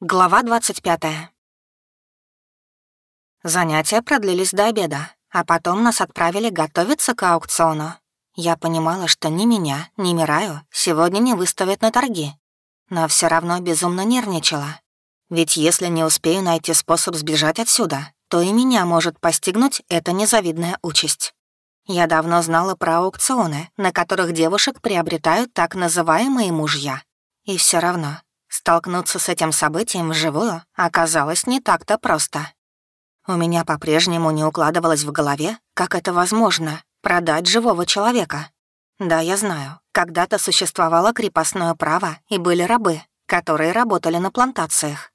Глава 25. Занятия продлились до обеда, а потом нас отправили готовиться к аукциону. Я понимала, что ни меня, ни Мираю сегодня не выставят на торги. Но все равно безумно нервничала. Ведь если не успею найти способ сбежать отсюда, то и меня может постигнуть эта незавидная участь. Я давно знала про аукционы, на которых девушек приобретают так называемые мужья. И все равно Столкнуться с этим событием вживую оказалось не так-то просто. У меня по-прежнему не укладывалось в голове, как это возможно — продать живого человека. Да, я знаю, когда-то существовало крепостное право и были рабы, которые работали на плантациях.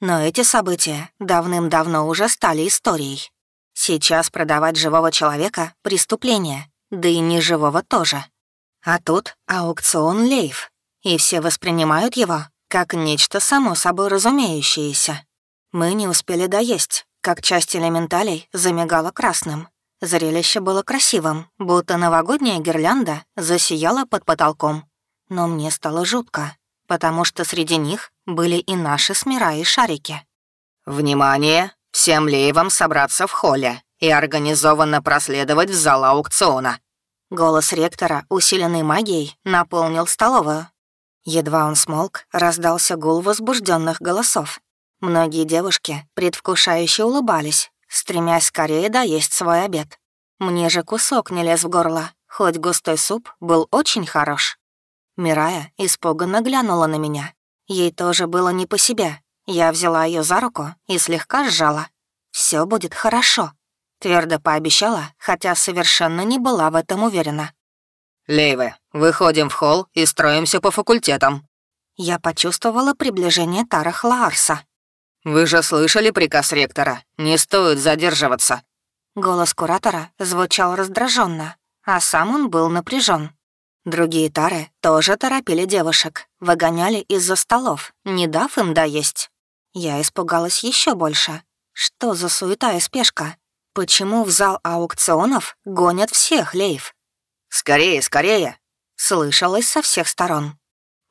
Но эти события давным-давно уже стали историей. Сейчас продавать живого человека — преступление, да и неживого тоже. А тут аукцион Лейв, и все воспринимают его как нечто само собой разумеющееся. Мы не успели доесть, как часть элементалей замигала красным. Зрелище было красивым, будто новогодняя гирлянда засияла под потолком. Но мне стало жутко, потому что среди них были и наши смира и шарики. «Внимание! Всем леевам собраться в холле и организованно проследовать в зал аукциона!» Голос ректора, усиленный магией, наполнил столовую. Едва он смолк, раздался гул возбужденных голосов. Многие девушки предвкушающе улыбались, стремясь скорее доесть свой обед. Мне же кусок не лез в горло, хоть густой суп был очень хорош. Мирая испуганно глянула на меня. Ей тоже было не по себе. Я взяла ее за руку и слегка сжала. Все будет хорошо», — твердо пообещала, хотя совершенно не была в этом уверена. «Лейвы, выходим в холл и строимся по факультетам». Я почувствовала приближение Тарах Лаарса. «Вы же слышали приказ ректора? Не стоит задерживаться». Голос куратора звучал раздраженно, а сам он был напряжен. Другие тары тоже торопили девушек, выгоняли из-за столов, не дав им доесть. Я испугалась еще больше. Что за суета и спешка? Почему в зал аукционов гонят всех лейв? «Скорее, скорее!» — слышалось со всех сторон.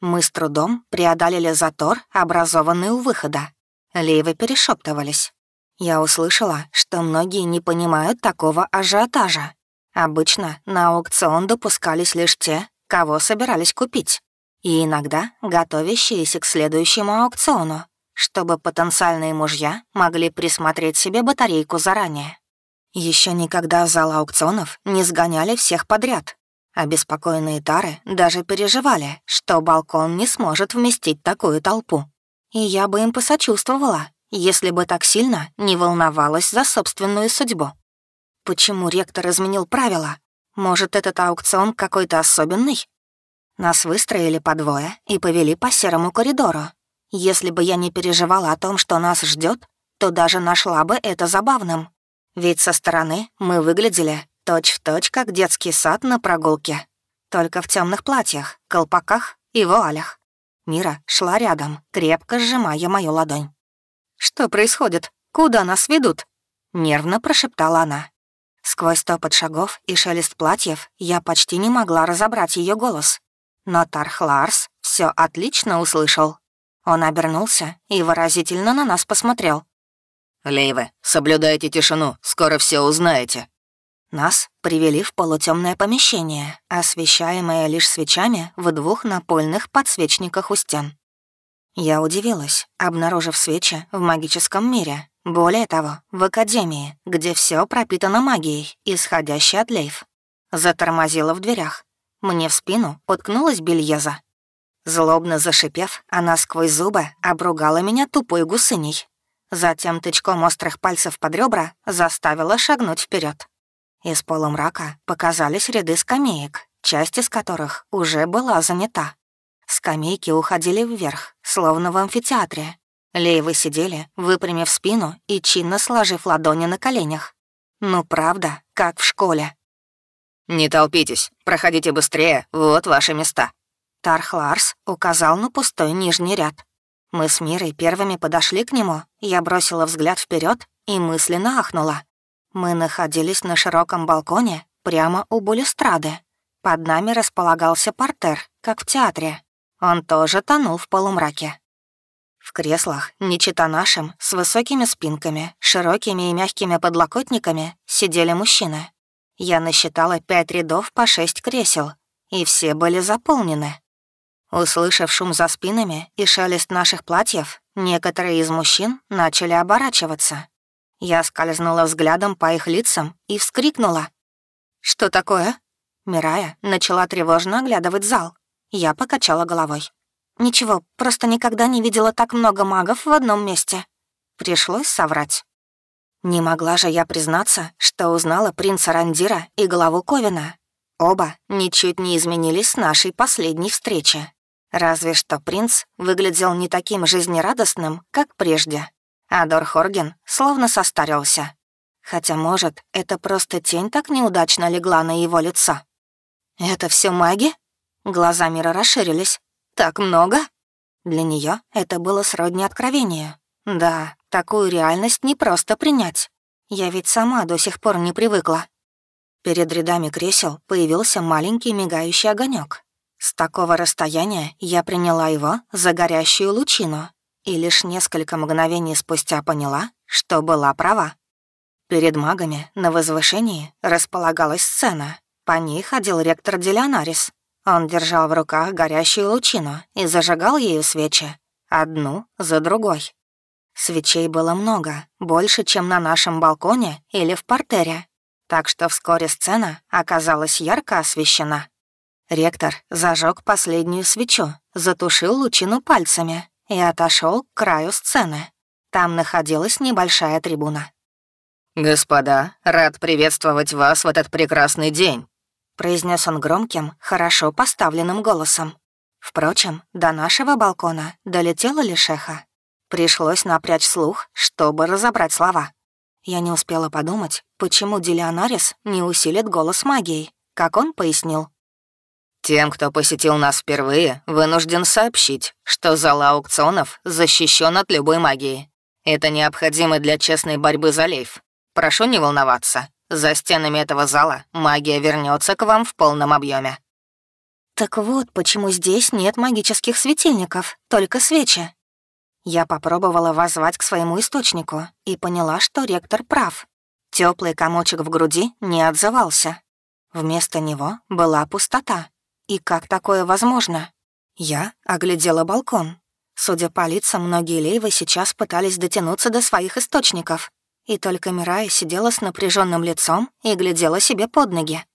Мы с трудом преодолели затор, образованный у выхода. Лейвы перешептывались. Я услышала, что многие не понимают такого ажиотажа. Обычно на аукцион допускались лишь те, кого собирались купить, и иногда готовящиеся к следующему аукциону, чтобы потенциальные мужья могли присмотреть себе батарейку заранее. Еще никогда зал аукционов не сгоняли всех подряд. Обеспокоенные тары даже переживали, что балкон не сможет вместить такую толпу. И я бы им посочувствовала, если бы так сильно не волновалась за собственную судьбу. Почему ректор изменил правила? Может, этот аукцион какой-то особенный? Нас выстроили по двое и повели по серому коридору. Если бы я не переживала о том, что нас ждет, то даже нашла бы это забавным. Ведь со стороны мы выглядели точь-в-точь, точь, как детский сад на прогулке. Только в темных платьях, колпаках и вуалях. Мира шла рядом, крепко сжимая мою ладонь. «Что происходит? Куда нас ведут?» — нервно прошептала она. Сквозь топот шагов и шелест платьев я почти не могла разобрать ее голос. Но Тарх Ларс все отлично услышал. Он обернулся и выразительно на нас посмотрел. «Лейвы, соблюдайте тишину, скоро все узнаете». Нас привели в полутемное помещение, освещаемое лишь свечами в двух напольных подсвечниках у стен. Я удивилась, обнаружив свечи в магическом мире. Более того, в Академии, где все пропитано магией, исходящей от лейв. Затормозила в дверях. Мне в спину уткнулась бельеза. Злобно зашипев, она сквозь зубы обругала меня тупой гусыней, Затем тычком острых пальцев под ребра заставила шагнуть вперед. Из полумрака показались ряды скамеек, часть из которых уже была занята. Скамейки уходили вверх, словно в амфитеатре. Лейвы сидели, выпрямив спину и чинно сложив ладони на коленях. Ну, правда, как в школе. «Не толпитесь, проходите быстрее, вот ваши места». Тархларс указал на пустой нижний ряд. Мы с Мирой первыми подошли к нему, я бросила взгляд вперед и мысленно ахнула. Мы находились на широком балконе прямо у балюстрады. Под нами располагался портер, как в театре. Он тоже тонул в полумраке. «В креслах, не чита нашим, с высокими спинками, широкими и мягкими подлокотниками, сидели мужчины. Я насчитала пять рядов по шесть кресел, и все были заполнены. Услышав шум за спинами и шелест наших платьев, некоторые из мужчин начали оборачиваться. Я скользнула взглядом по их лицам и вскрикнула. «Что такое?» Мирая начала тревожно оглядывать зал. Я покачала головой. «Ничего, просто никогда не видела так много магов в одном месте». Пришлось соврать. Не могла же я признаться, что узнала принца Рандира и главу Ковина. Оба ничуть не изменились с нашей последней встречи. Разве что принц выглядел не таким жизнерадостным, как прежде. А Дор Хорген словно состарился. Хотя, может, это просто тень так неудачно легла на его лицо. «Это все маги?» Глаза мира расширились. «Так много?» Для нее это было сродни откровению. Да, такую реальность не просто принять. Я ведь сама до сих пор не привыкла. Перед рядами кресел появился маленький мигающий огонек. С такого расстояния я приняла его за горящую лучину и лишь несколько мгновений спустя поняла, что была права. Перед магами на возвышении располагалась сцена. По ней ходил ректор Делионарис, он держал в руках горящую лучину и зажигал ею свечи, одну за другой. Свечей было много, больше, чем на нашем балконе или в портере, так что вскоре сцена оказалась ярко освещена. Ректор зажег последнюю свечу, затушил лучину пальцами и отошел к краю сцены. Там находилась небольшая трибуна. «Господа, рад приветствовать вас в этот прекрасный день. — произнес он громким, хорошо поставленным голосом. Впрочем, до нашего балкона долетела лишь эхо. Пришлось напрячь слух, чтобы разобрать слова. Я не успела подумать, почему Делионарис не усилит голос магией, как он пояснил. «Тем, кто посетил нас впервые, вынужден сообщить, что зал аукционов защищен от любой магии. Это необходимо для честной борьбы за лейф. Прошу не волноваться, за стенами этого зала магия вернется к вам в полном объеме. Так вот, почему здесь нет магических светильников, только свечи. Я попробовала воззвать к своему источнику и поняла, что ректор прав. Теплый комочек в груди не отзывался. Вместо него была пустота. И как такое возможно? Я оглядела балкон. Судя по лицам, многие лейвы сейчас пытались дотянуться до своих источников, и только Мирая сидела с напряженным лицом и глядела себе под ноги.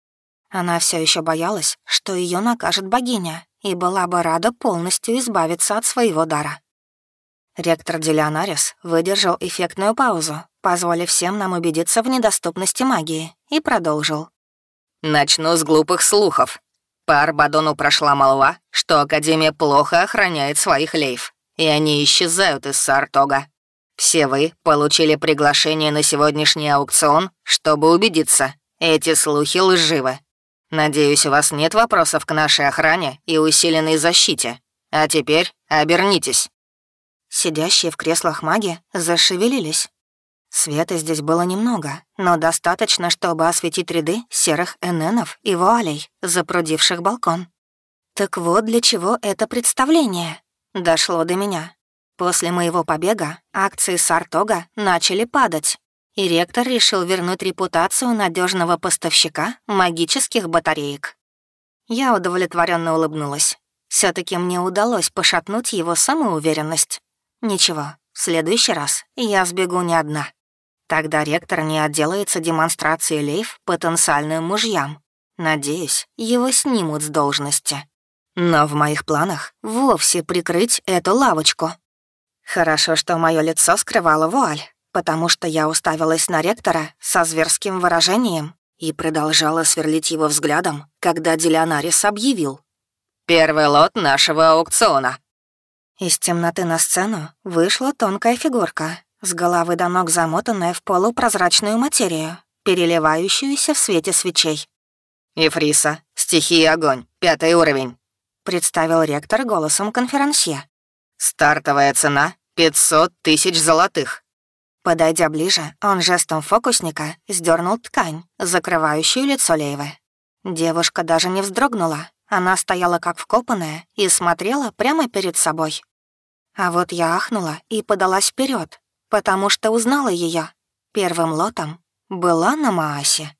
Она все еще боялась, что ее накажет богиня, и была бы рада полностью избавиться от своего дара. Ректор Делионарис выдержал эффектную паузу, позволив всем нам убедиться в недоступности магии, и продолжил. «Начну с глупых слухов. По Арбадону прошла молва, что Академия плохо охраняет своих лейв, и они исчезают из Сартога. Все вы получили приглашение на сегодняшний аукцион, чтобы убедиться, эти слухи лживы. Надеюсь, у вас нет вопросов к нашей охране и усиленной защите. А теперь обернитесь». Сидящие в креслах маги зашевелились. Света здесь было немного, но достаточно, чтобы осветить ряды серых эненов и вуалей, запрудивших балкон. Так вот для чего это представление. Дошло до меня. После моего побега акции Сартога начали падать, и ректор решил вернуть репутацию надежного поставщика магических батареек. Я удовлетворенно улыбнулась. все таки мне удалось пошатнуть его самоуверенность. Ничего, в следующий раз я сбегу не одна. Тогда ректор не отделается демонстрацией лейф потенциальным мужьям. Надеюсь, его снимут с должности. Но в моих планах вовсе прикрыть эту лавочку. Хорошо, что мое лицо скрывало вуаль, потому что я уставилась на ректора со зверским выражением и продолжала сверлить его взглядом, когда Делионарис объявил. «Первый лот нашего аукциона». Из темноты на сцену вышла тонкая фигурка, с головы до ног замотанная в полупрозрачную материю, переливающуюся в свете свечей. «Ефриса, стихия огонь, пятый уровень», — представил ректор голосом конферансье. «Стартовая цена — 500 тысяч золотых». Подойдя ближе, он жестом фокусника сдернул ткань, закрывающую лицо Лейвы. Девушка даже не вздрогнула. Она стояла как вкопанная и смотрела прямо перед собой. А вот я ахнула и подалась вперед, потому что узнала ее. Первым лотом была на Маасе.